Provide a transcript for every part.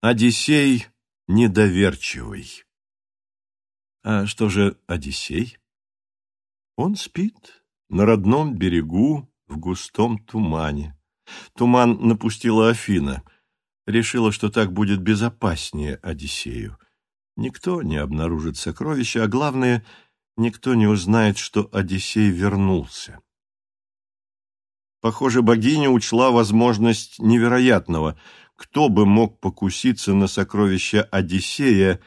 Одиссей недоверчивый. А что же Одиссей? Он спит на родном берегу в густом тумане. Туман напустила Афина. Решила, что так будет безопаснее Одиссею. Никто не обнаружит сокровища, а главное, никто не узнает, что Одиссей вернулся. Похоже, богиня учла возможность невероятного — кто бы мог покуситься на сокровища Одиссея,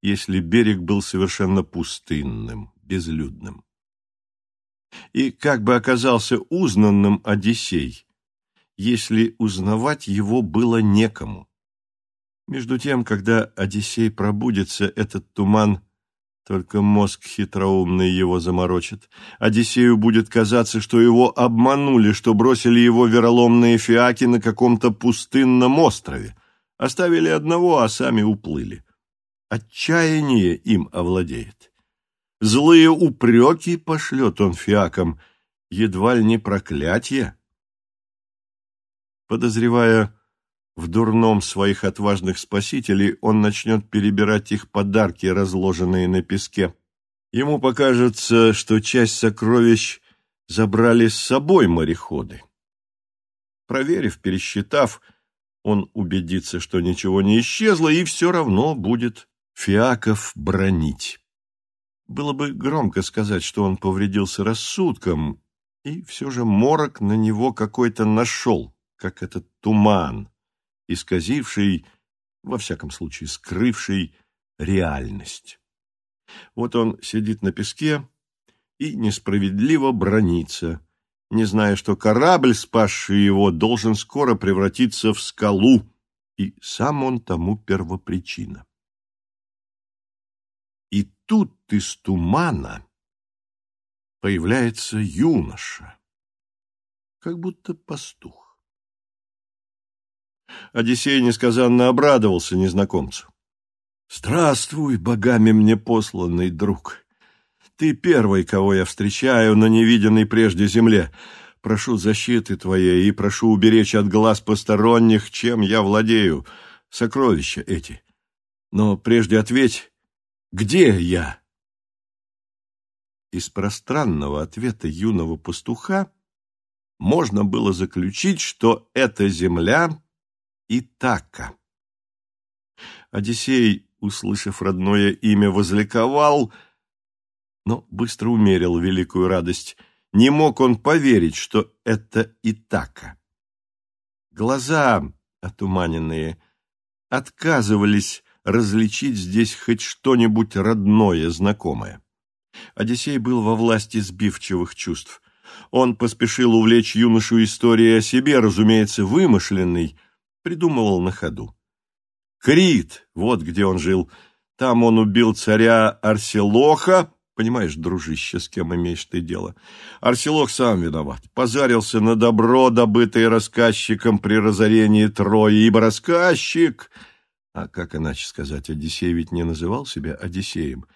если берег был совершенно пустынным, безлюдным? И как бы оказался узнанным Одиссей, если узнавать его было некому? Между тем, когда Одиссей пробудется, этот туман только мозг хитроумный его заморочит. Одиссею будет казаться, что его обманули, что бросили его вероломные фиаки на каком-то пустынном острове. Оставили одного, а сами уплыли. Отчаяние им овладеет. Злые упреки пошлет он фиакам, едва ли не проклятие. Подозревая в дурном своих отважных спасителей он начнет перебирать их подарки, разложенные на песке. Ему покажется, что часть сокровищ забрали с собой мореходы. Проверив, пересчитав, он убедится, что ничего не исчезло, и все равно будет Фиаков бронить. Было бы громко сказать, что он повредился рассудком, и все же морок на него какой-то нашел, как этот туман, исказивший, во всяком случае скрывший, реальность. Вот он сидит на песке и несправедливо бронится, не зная, что корабль, спасший его, должен скоро превратиться в скалу, и сам он тому первопричина. И тут из тумана появляется юноша, как будто пастух. Одиссей несказанно обрадовался незнакомцу. «Здравствуй, богами мне посланный друг! Ты первый, кого я встречаю на невиденной прежде земле. Прошу защиты твоей и прошу уберечь от глаз посторонних, чем я владею, сокровища эти. Но прежде ответь, где я?» Из пространного ответа юного пастуха можно было заключить, что эта земля Итака. Одиссей, услышав родное имя, возликовал, но быстро умерил великую радость. Не мог он поверить, что это Итака. Глаза, отуманенные, отказывались различить здесь хоть что-нибудь родное, знакомое. Одиссей был во власти сбивчивых чувств. Он поспешил увлечь юношу историей о себе, разумеется, вымышленной, придумывал на ходу. Крит, вот где он жил. Там он убил царя Арселоха, понимаешь, дружище, с кем имеешь ты дело. Арселох сам виноват, позарился на добро, добытое рассказчиком при разорении Трои, ибо рассказчик... А как иначе сказать, Одиссей ведь не называл себя Одиссеем.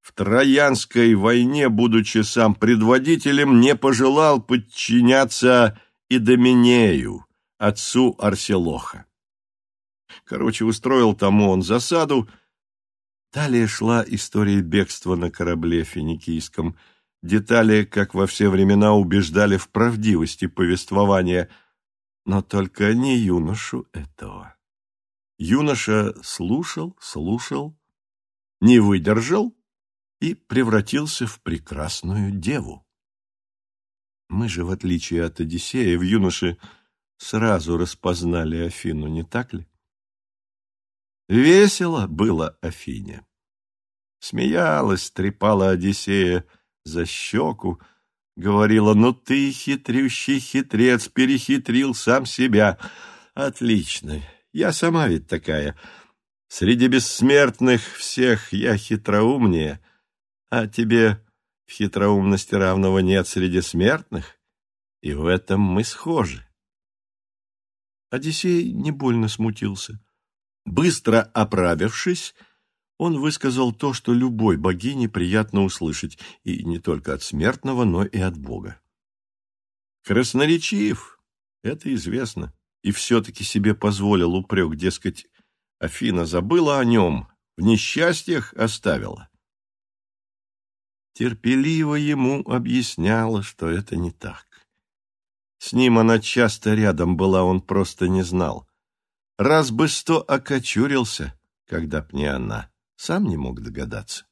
В Троянской войне, будучи сам предводителем, не пожелал подчиняться Идоминею отцу Арселоха. Короче, устроил тому он засаду. Далее шла история бегства на корабле финикийском. Детали, как во все времена, убеждали в правдивости повествования, но только не юношу этого. Юноша слушал, слушал, не выдержал и превратился в прекрасную деву. Мы же, в отличие от Одиссея, в юноше сразу распознали Афину, не так ли? Весело было Афине. Смеялась, трепала Одиссея за щеку, говорила, ну ты, хитрющий хитрец, перехитрил сам себя. Отлично, я сама ведь такая. Среди бессмертных всех я хитроумнее, а тебе в хитроумности равного нет среди смертных, и в этом мы схожи. Одиссей не больно смутился. Быстро оправившись, он высказал то, что любой богине приятно услышать, и не только от смертного, но и от Бога. Красноречив, это известно, и все-таки себе позволил упрек, дескать, Афина забыла о нем, в несчастьях оставила. Терпеливо ему объясняла, что это не так. С ним она часто рядом была, он просто не знал. Раз бы сто окочурился, когда б не она, сам не мог догадаться.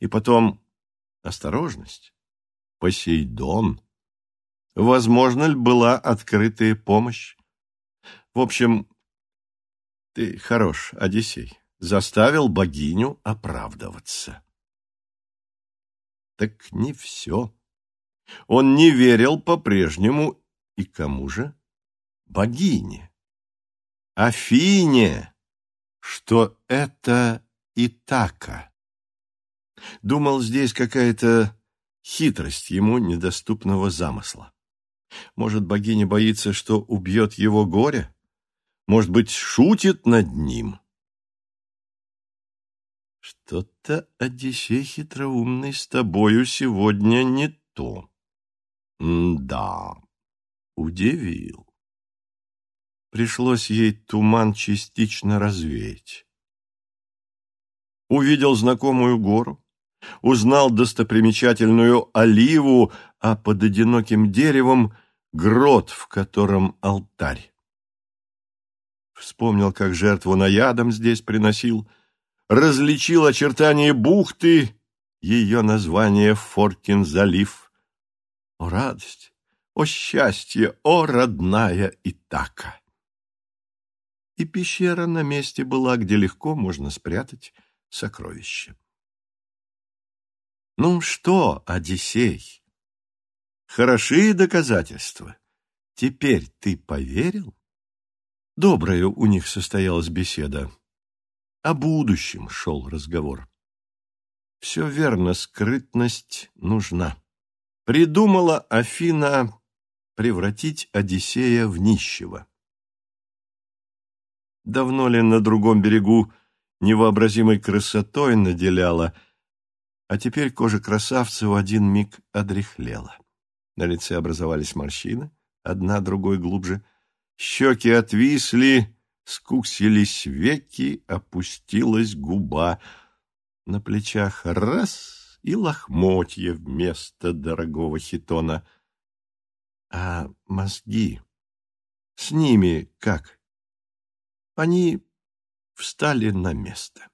И потом осторожность, Посейдон. Возможно ли была открытая помощь? В общем, ты хорош, Одиссей, заставил богиню оправдываться. Так не все. Он не верил по-прежнему и кому же? Богине. Афине, что это Итака. Думал, здесь какая-то хитрость ему недоступного замысла. Может, богиня боится, что убьет его горе? Может быть, шутит над ним? Что-то, Одиссей хитроумный, с тобою сегодня не то. Да, удивил. Пришлось ей туман частично развеять. Увидел знакомую гору, узнал достопримечательную оливу, а под одиноким деревом — грот, в котором алтарь. Вспомнил, как жертву наядом здесь приносил, различил очертания бухты, ее название Форкин залив. О, радость! О, счастье! О, родная Итака! И пещера на месте была, где легко можно спрятать сокровище. Ну что, Одиссей, хорошие доказательства. Теперь ты поверил? Добрая у них состоялась беседа. О будущем шел разговор. Все верно, скрытность нужна. Придумала Афина превратить Одиссея в нищего. Давно ли на другом берегу невообразимой красотой наделяла – а теперь кожа красавца в один миг одряхлела. На лице образовались морщины, одна другой глубже. Щеки отвисли, скуксились веки, опустилась губа. На плечах раз и лохмотья вместо дорогого хитона. А мозги? С ними как? Они встали на место.